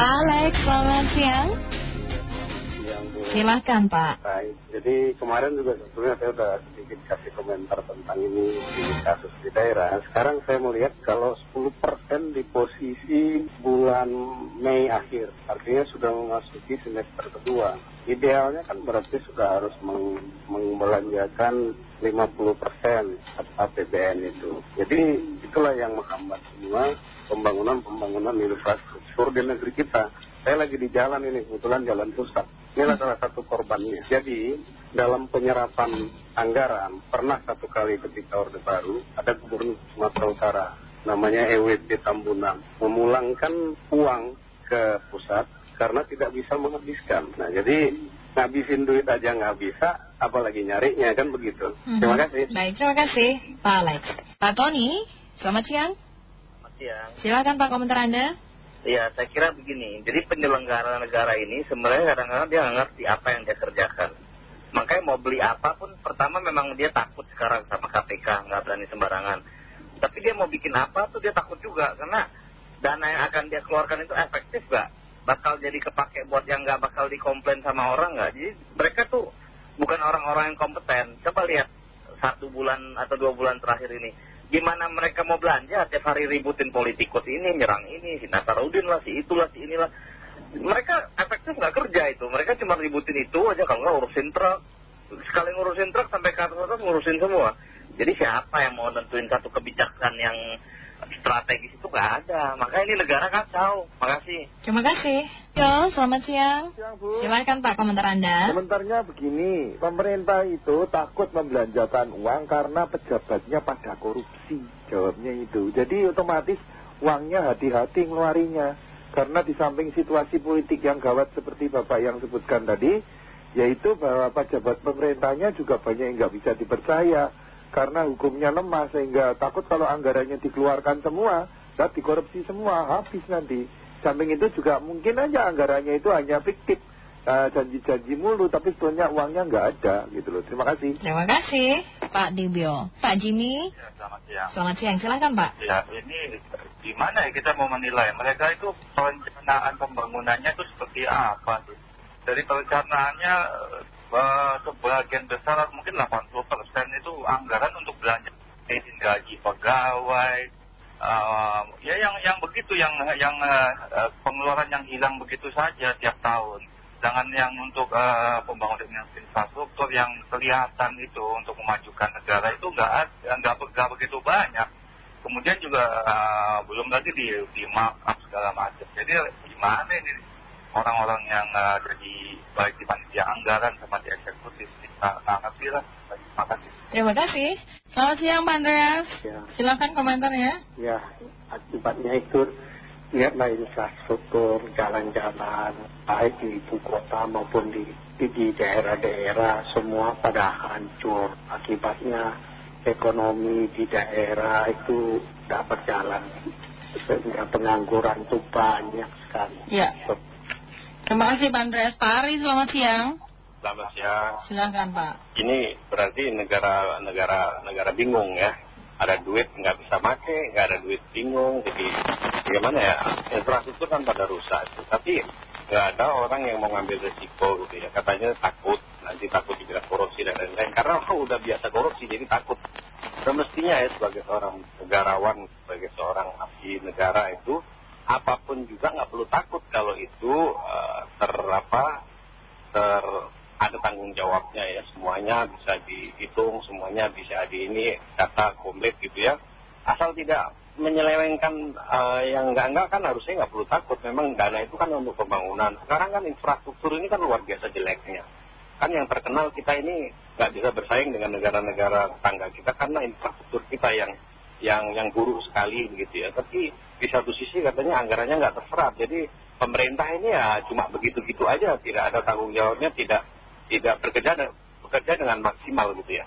Pak Alex, selamat siang. Siang Bu. Silahkan Pak. Baik, jadi kemarin juga sebetulnya saya sudah sedikit kasih komentar tentang ini di kasus di daerah. Sekarang saya melihat kalau 10% di posisi bulan Mei akhir, artinya sudah memasuki semester kedua. Idealnya kan berarti sudah harus meng membelanjakan 50% APBN itu. Jadi itulah yang menghambat semua pembangunan-pembangunan infrastruktur di negeri kita. Saya lagi di jalan ini, kebetulan jalan pusat. Inilah salah satu korbannya. Jadi dalam penyerapan anggaran, pernah satu kali ketika Orde Baru, ada gubernur Sumatera Utara, namanya EWT Tambunan, memulangkan uang ke pusat karena tidak bisa menghabiskan. Nah jadi ngabisin duit aja nggak bisa, apalagi nyarinya kan begitu. Terima kasih. Baik, terima kasih Pak Alex. Pak Tony, selamat siang. Selamat siang. Silakan Pak komentar Anda. Ya, saya kira begini. Jadi penyelenggara negara ini sebenarnya kadang-kadang dia nggak ngerti apa yang dia kerjakan. Makanya mau beli apa pun, pertama memang dia takut sekarang sama KPK, nggak berani sembarangan. Tapi dia mau bikin apa tuh dia takut juga, karena dana yang akan dia keluarkan itu efektif nggak? Bakal jadi kepake buat yang nggak bakal dikomplain sama orang nggak? Jadi mereka tuh bukan orang-orang yang kompeten. Coba lihat satu bulan atau dua bulan terakhir ini gimana mereka mau belanja tiap hari ributin politikus ini nyerang ini si Nasarudin lah si itulah si inilah mereka efektif nggak kerja itu mereka cuma ributin itu aja kalau nggak urusin truk sekali ngurusin truk sampai ke atas atas ngurusin semua jadi siapa yang mau nentuin satu kebijakan yang strategis itu nggak ada makanya ini negara kacau makasih Terima kasih. Yo, selamat siang. Siang Bu. Silakan Pak komentar Anda. Komentarnya begini, pemerintah itu takut membelanjakan uang karena pejabatnya pada korupsi. Jawabnya itu. Jadi otomatis uangnya hati-hati ngeluarinya. Karena di samping situasi politik yang gawat seperti Bapak yang sebutkan tadi, yaitu bahwa pejabat pemerintahnya juga banyak yang nggak bisa dipercaya. Karena hukumnya lemah sehingga takut kalau anggarannya dikeluarkan semua, dan dikorupsi semua, habis nanti. Samping itu juga mungkin aja anggarannya itu hanya fiktif, eh, janji-janji mulu, tapi sebetulnya uangnya nggak ada gitu loh. Terima kasih. Terima kasih Pak Dibio. Pak Jimmy, Ya, selamat siang. selamat siang. Silakan Pak. Ya, ini gimana ya kita mau menilai mereka itu perencanaan pembangunannya itu seperti apa sih? Dari perencanaannya sebagian besar mungkin 80% itu anggaran untuk belanja gaji pegawai. eh, ya yang yang begitu yang yang eh, eh, pengeluaran yang hilang begitu saja tiap tahun. Jangan yang untuk eh, pembangunan infrastruktur yang kelihatan itu untuk memajukan negara itu nggak nggak nggak begitu banyak. Kemudian juga eh, belum lagi di, di markup segala macam. Jadi gimana ini orang-orang yang eh, jadi baik di panitia anggaran sama di eksekutif kita sangat lah. Terima kasih. Terima kasih. Selamat siang Pak Andreas. Ya. Silakan komentarnya. Ya, akibatnya itu lihatlah infrastruktur, jalan-jalan, baik di ibu kota maupun di di di daerah-daerah semua pada hancur. Akibatnya ekonomi di daerah itu tidak berjalan. Sehingga pengangguran itu banyak sekali. Ya. Terima kasih Pak Andreas. Pak Ari, selamat siang. Selamat siang. Silakan Pak. Ini berarti negara negara negara bingung ya. Ada duit nggak bisa make, nggak ada duit bingung. Jadi bagaimana ya? Infrastruktur kan pada rusak. Tapi nggak ada orang yang mau ngambil resiko gitu ya. Katanya takut, nanti takut dibilang korupsi dan lain-lain. Karena orang udah biasa korupsi jadi takut. Semestinya ya sebagai seorang negarawan, sebagai seorang abdi negara itu apa pun juga nggak perlu takut kalau itu eh, ter apa ter ada tanggung jawabnya ya. Semuanya bisa dihitung semuanya bisa di ini data komplit gitu ya. Asal tidak menyelewengkan eh, yang enggak enggak kan harusnya nggak perlu takut. Memang dana itu kan untuk pembangunan. Sekarang kan infrastruktur ini kan luar biasa jeleknya. Kan yang terkenal kita ini nggak bisa bersaing dengan negara-negara tetangga kita karena infrastruktur kita yang yang yang buruk sekali begitu ya. Tapi di satu sisi katanya anggarannya nggak terserap. Jadi pemerintah ini ya cuma begitu-gitu aja tidak ada tanggung jawabnya tidak tidak bekerja bekerja dengan maksimal gitu ya.